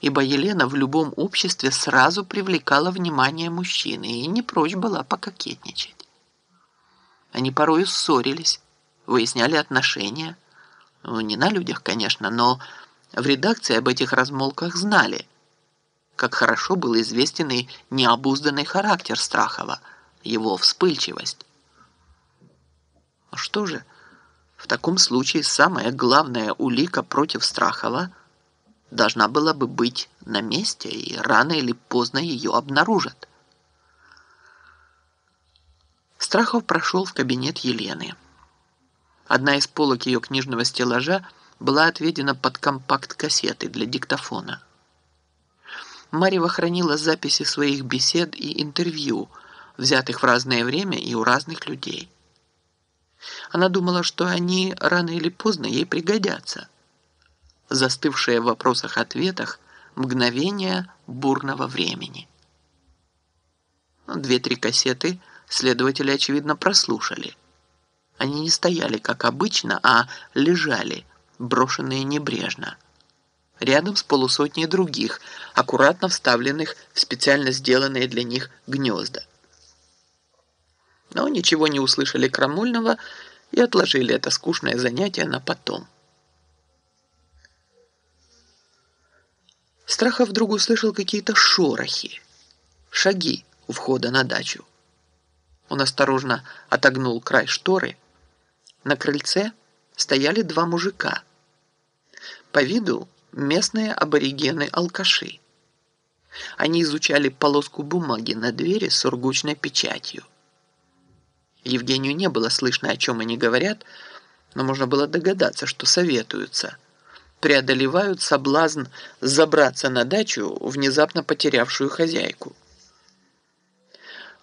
ибо Елена в любом обществе сразу привлекала внимание мужчины и не прочь была пококетничать. Они порою ссорились, выясняли отношения. Ну, не на людях, конечно, но в редакции об этих размолках знали, как хорошо был известен и необузданный характер Страхова, его вспыльчивость. Что же, в таком случае самая главная улика против Страхова должна была бы быть на месте, и рано или поздно ее обнаружат. Страхов прошел в кабинет Елены. Одна из полок ее книжного стеллажа была отведена под компакт-кассеты для диктофона. Марьева хранила записи своих бесед и интервью, взятых в разное время и у разных людей. Она думала, что они рано или поздно ей пригодятся. Застывшие в вопросах-ответах мгновения бурного времени. Две-три кассеты следователи, очевидно, прослушали. Они не стояли, как обычно, а лежали, брошенные небрежно. Рядом с полусотней других, аккуратно вставленных в специально сделанные для них гнезда но ничего не услышали крамольного и отложили это скучное занятие на потом. Страхов вдруг услышал какие-то шорохи, шаги у входа на дачу. Он осторожно отогнул край шторы. На крыльце стояли два мужика. По виду местные аборигены-алкаши. Они изучали полоску бумаги на двери с сургучной печатью. Евгению не было слышно, о чем они говорят, но можно было догадаться, что советуются. Преодолевают соблазн забраться на дачу, внезапно потерявшую хозяйку.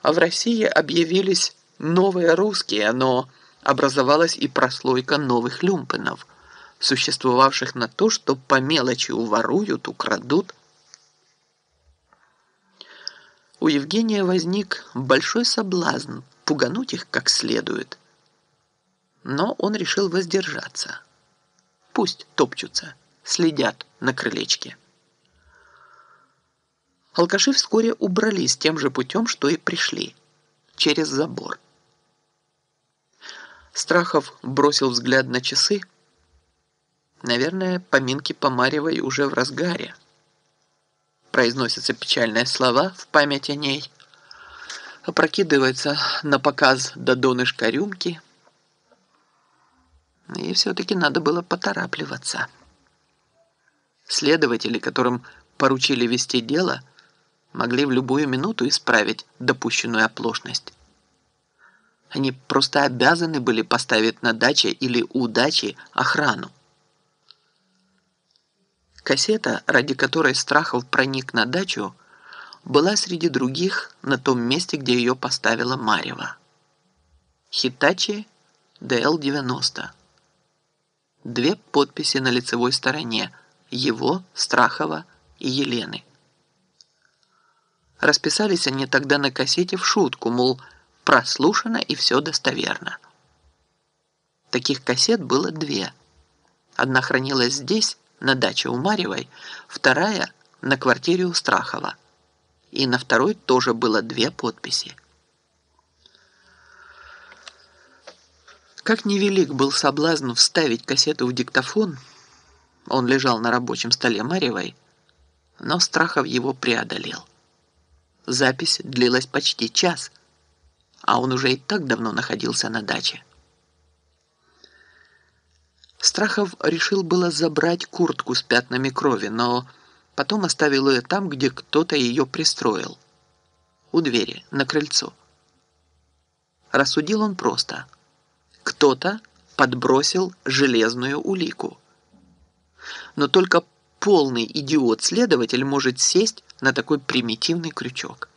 А в России объявились новые русские, но образовалась и прослойка новых люмпенов, существовавших на то, что по мелочи уворуют, украдут. У Евгения возник большой соблазн пугануть их как следует. Но он решил воздержаться. Пусть топчутся, следят на крылечке. Алкаши вскоре убрались тем же путем, что и пришли, через забор. Страхов бросил взгляд на часы. Наверное, поминки по Марьевой уже в разгаре. Произносятся печальные слова в память о ней – опрокидывается на показ до донышка рюмки. И все-таки надо было поторапливаться. Следователи, которым поручили вести дело, могли в любую минуту исправить допущенную оплошность. Они просто обязаны были поставить на даче или у дачи охрану. Кассета, ради которой Страхов проник на дачу, была среди других на том месте, где ее поставила Марева. Хитачи ДЛ-90. Две подписи на лицевой стороне его, Страхова и Елены. Расписались они тогда на кассете в шутку, мол, прослушано и все достоверно. Таких кассет было две. Одна хранилась здесь, на даче у Марьевой, вторая – на квартире у Страхова и на второй тоже было две подписи. Как невелик был соблазн вставить кассету в диктофон, он лежал на рабочем столе Марьевой, но Страхов его преодолел. Запись длилась почти час, а он уже и так давно находился на даче. Страхов решил было забрать куртку с пятнами крови, но Потом оставил ее там, где кто-то ее пристроил. У двери, на крыльцо. Рассудил он просто. Кто-то подбросил железную улику. Но только полный идиот-следователь может сесть на такой примитивный крючок.